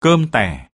cơm tẻ.